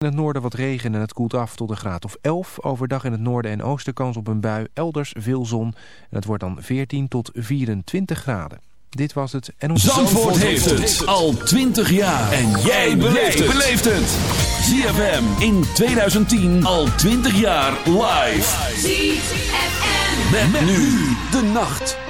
In het noorden wat regen en het koelt af tot een graad of 11. Overdag in het noorden en oosten kans op een bui. Elders veel zon. En het wordt dan 14 tot 24 graden. Dit was het en Zandvoort, Zandvoort heeft het al 20 jaar. En jij beleeft het. ZFM in 2010 al 20 jaar live. ZFM. Met, nu de nacht.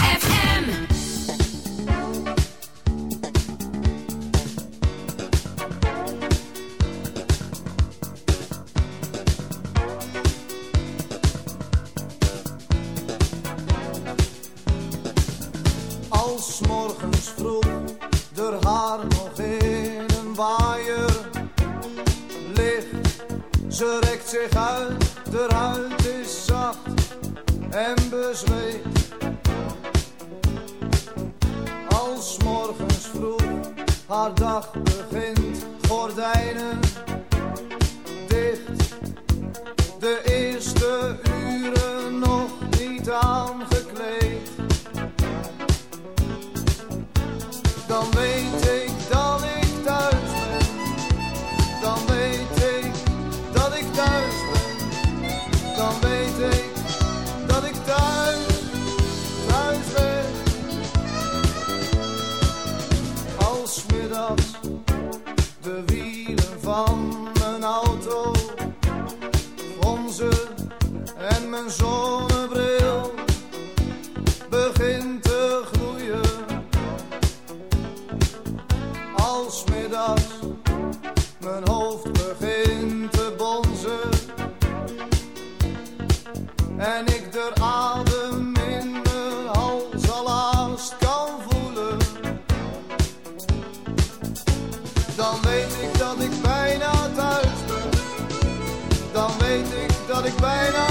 Ik bijna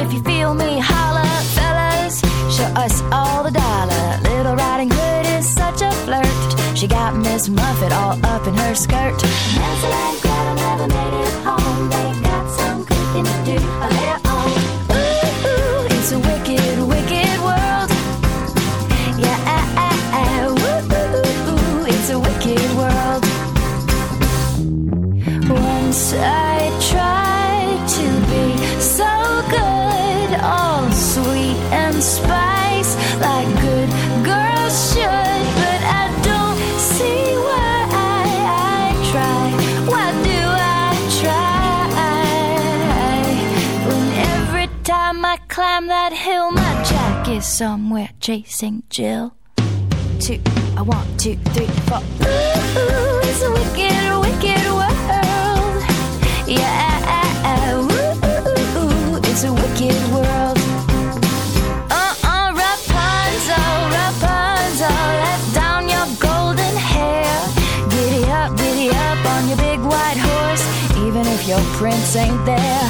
If you feel me, holla, fellas, show us all the dollar. Little Riding Hood is such a flirt. She got Miss Muffet all up in her skirt. Nancy and Gretel never made it home. They got some cooking to do. climb that hill. My Jack is somewhere chasing Jill. Two, I want two, three, four. Ooh, it's a wicked, wicked world. Yeah, ooh, it's a wicked world. your prince ain't there.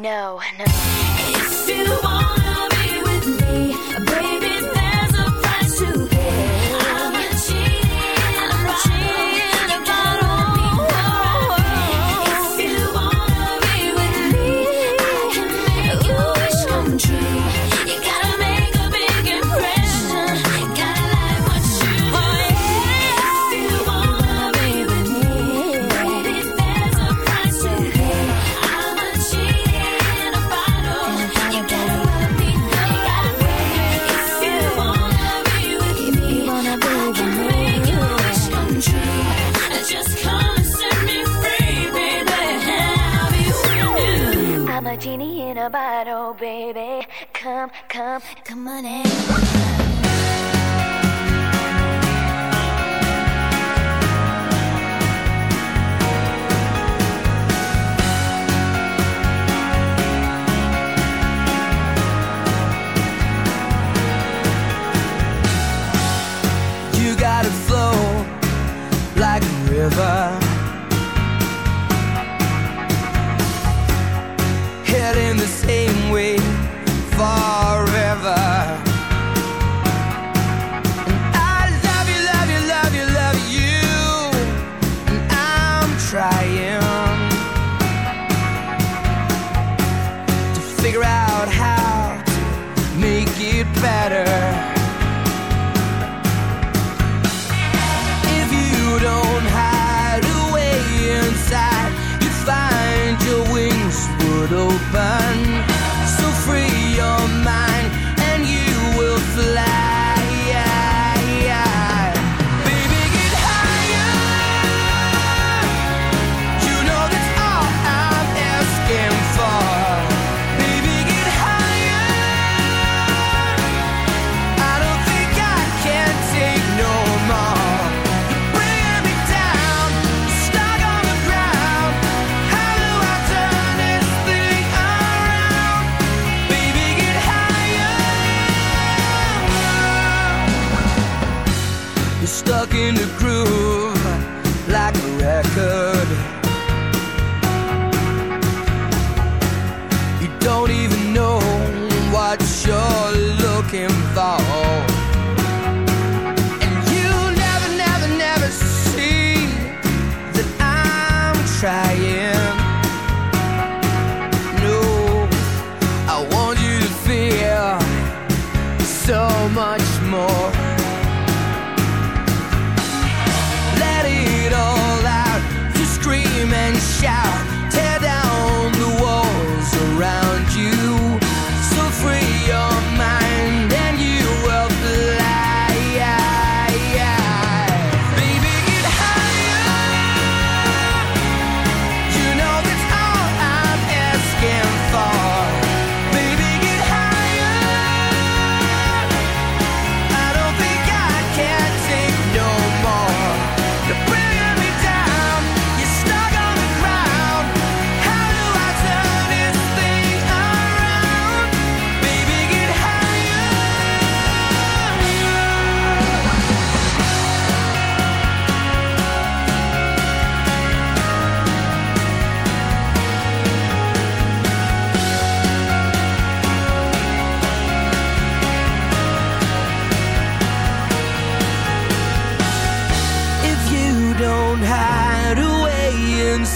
no, no. If you wanna be with me, baby. in a bottle, baby. Come, come, come on in. river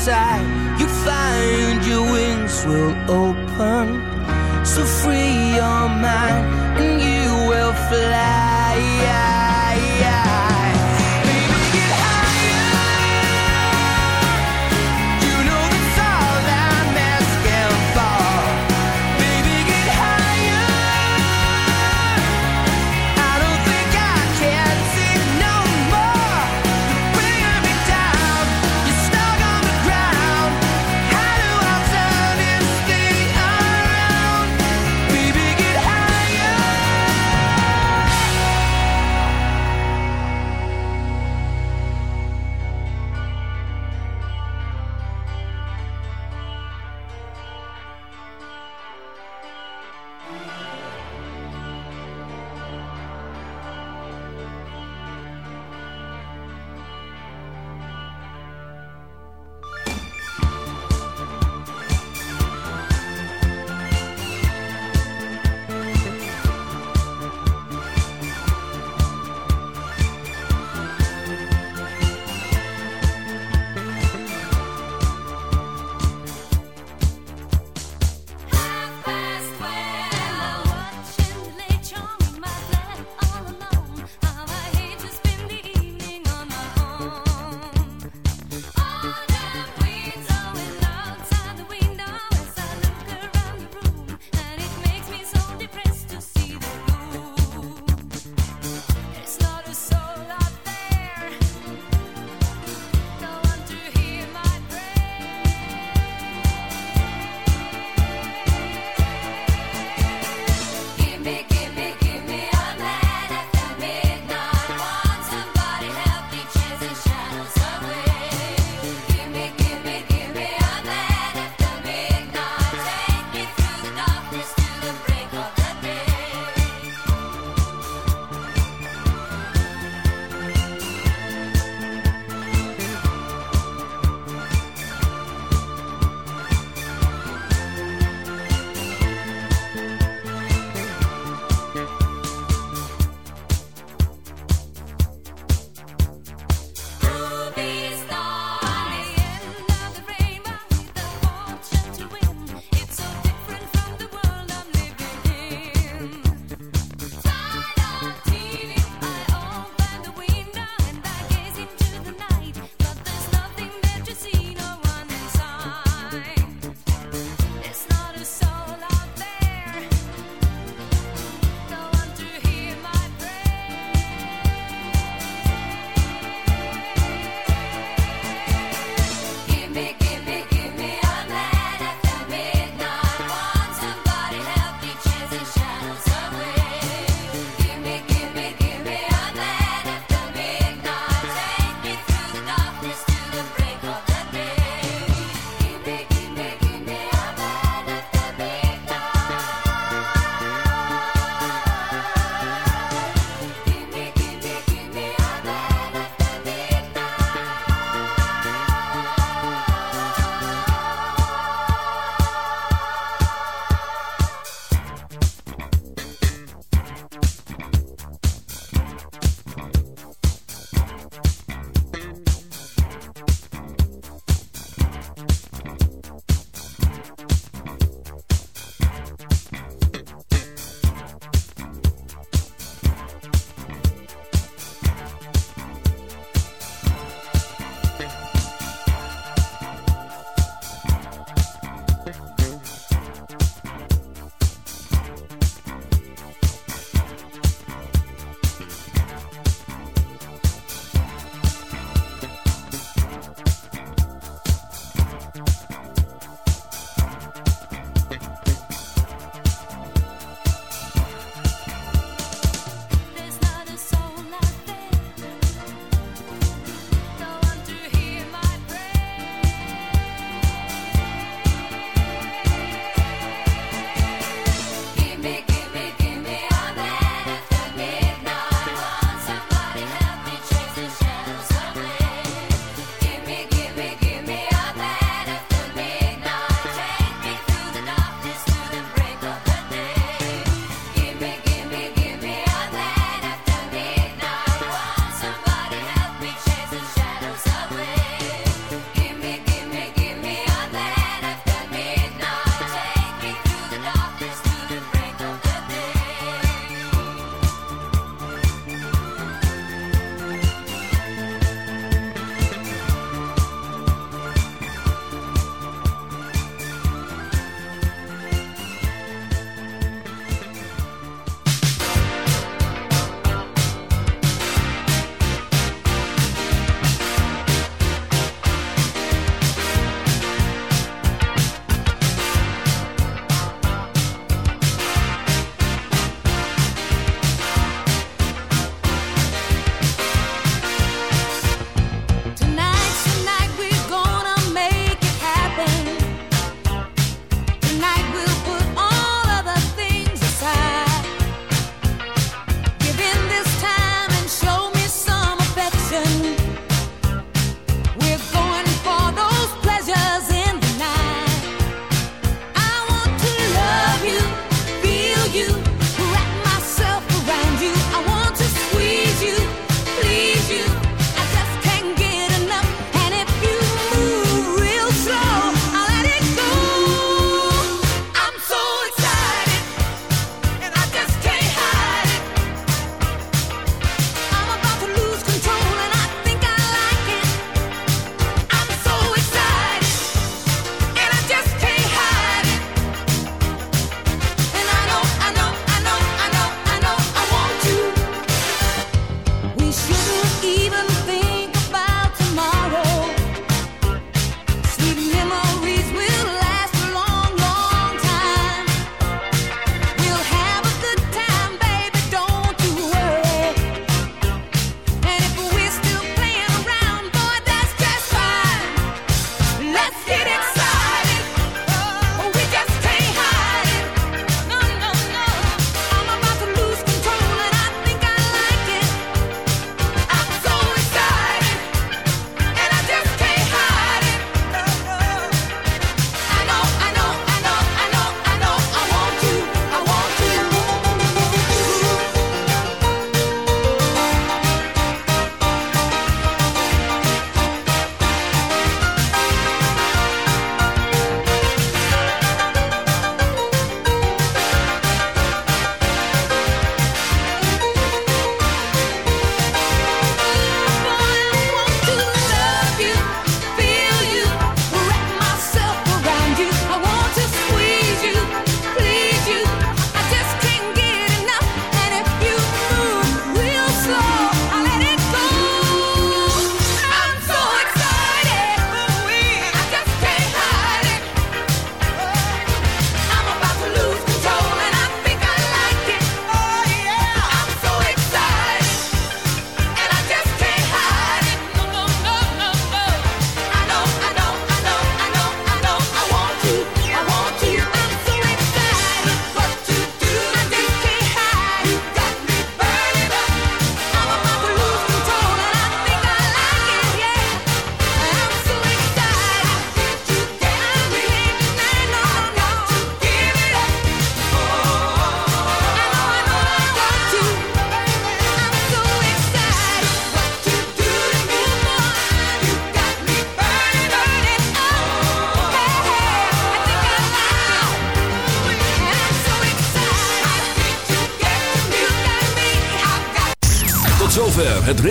inside, you find your wings will open. So free your mind and you will fly.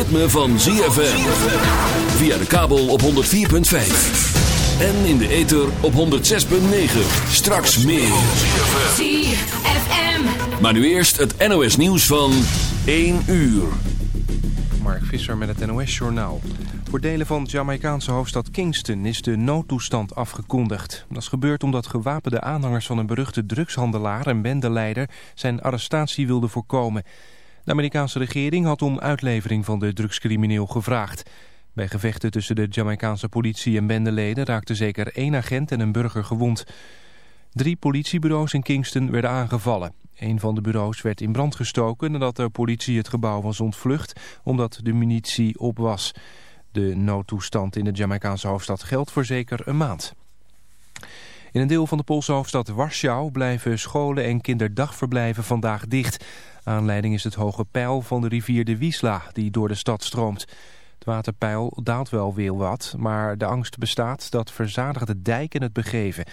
Ritme van ZFM. Via de kabel op 104.5. En in de ether op 106.9. Straks meer. ZFM. Maar nu eerst het NOS nieuws van 1 uur. Mark Visser met het NOS-journaal. Voor delen van de Jamaicaanse hoofdstad Kingston is de noodtoestand afgekondigd. Dat is gebeurd omdat gewapende aanhangers van een beruchte drugshandelaar en bendeleider zijn arrestatie wilden voorkomen. De Amerikaanse regering had om uitlevering van de drugscrimineel gevraagd. Bij gevechten tussen de Jamaicaanse politie en bendeleden raakte zeker één agent en een burger gewond. Drie politiebureaus in Kingston werden aangevallen. Een van de bureaus werd in brand gestoken nadat de politie het gebouw was ontvlucht omdat de munitie op was. De noodtoestand in de Jamaicaanse hoofdstad geldt voor zeker een maand. In een deel van de Poolse hoofdstad Warschau blijven scholen en kinderdagverblijven vandaag dicht. Aanleiding is het hoge peil van de rivier de Wisla die door de stad stroomt. Het waterpeil daalt wel weer wat, maar de angst bestaat dat verzadigde dijken het begeven.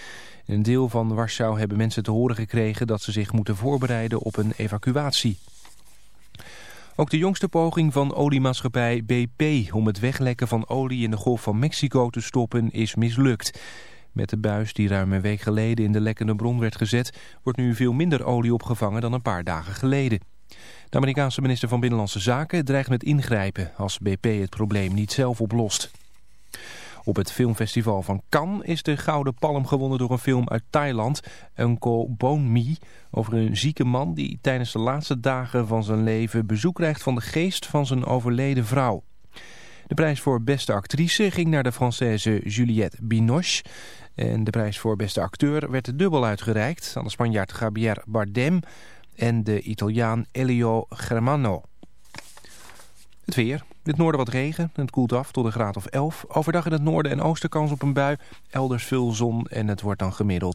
In een deel van Warschau hebben mensen te horen gekregen dat ze zich moeten voorbereiden op een evacuatie. Ook de jongste poging van oliemaatschappij BP om het weglekken van olie in de Golf van Mexico te stoppen is mislukt. Met de buis die ruim een week geleden in de lekkende bron werd gezet... wordt nu veel minder olie opgevangen dan een paar dagen geleden. De Amerikaanse minister van Binnenlandse Zaken dreigt met ingrijpen... als BP het probleem niet zelf oplost. Op het filmfestival van Cannes is de Gouden Palm gewonnen door een film uit Thailand, Uncle Bone Me, over een zieke man die tijdens de laatste dagen van zijn leven bezoek krijgt van de geest van zijn overleden vrouw. De prijs voor beste actrice ging naar de Française Juliette Binoche. En de prijs voor beste acteur werd dubbel uitgereikt aan de Spanjaard Javier Bardem en de Italiaan Elio Germano. Het weer. In het noorden wat regen en het koelt af tot een graad of 11. Overdag in het noorden en oosten kans op een bui. Elders veel zon en het wordt dan gemiddeld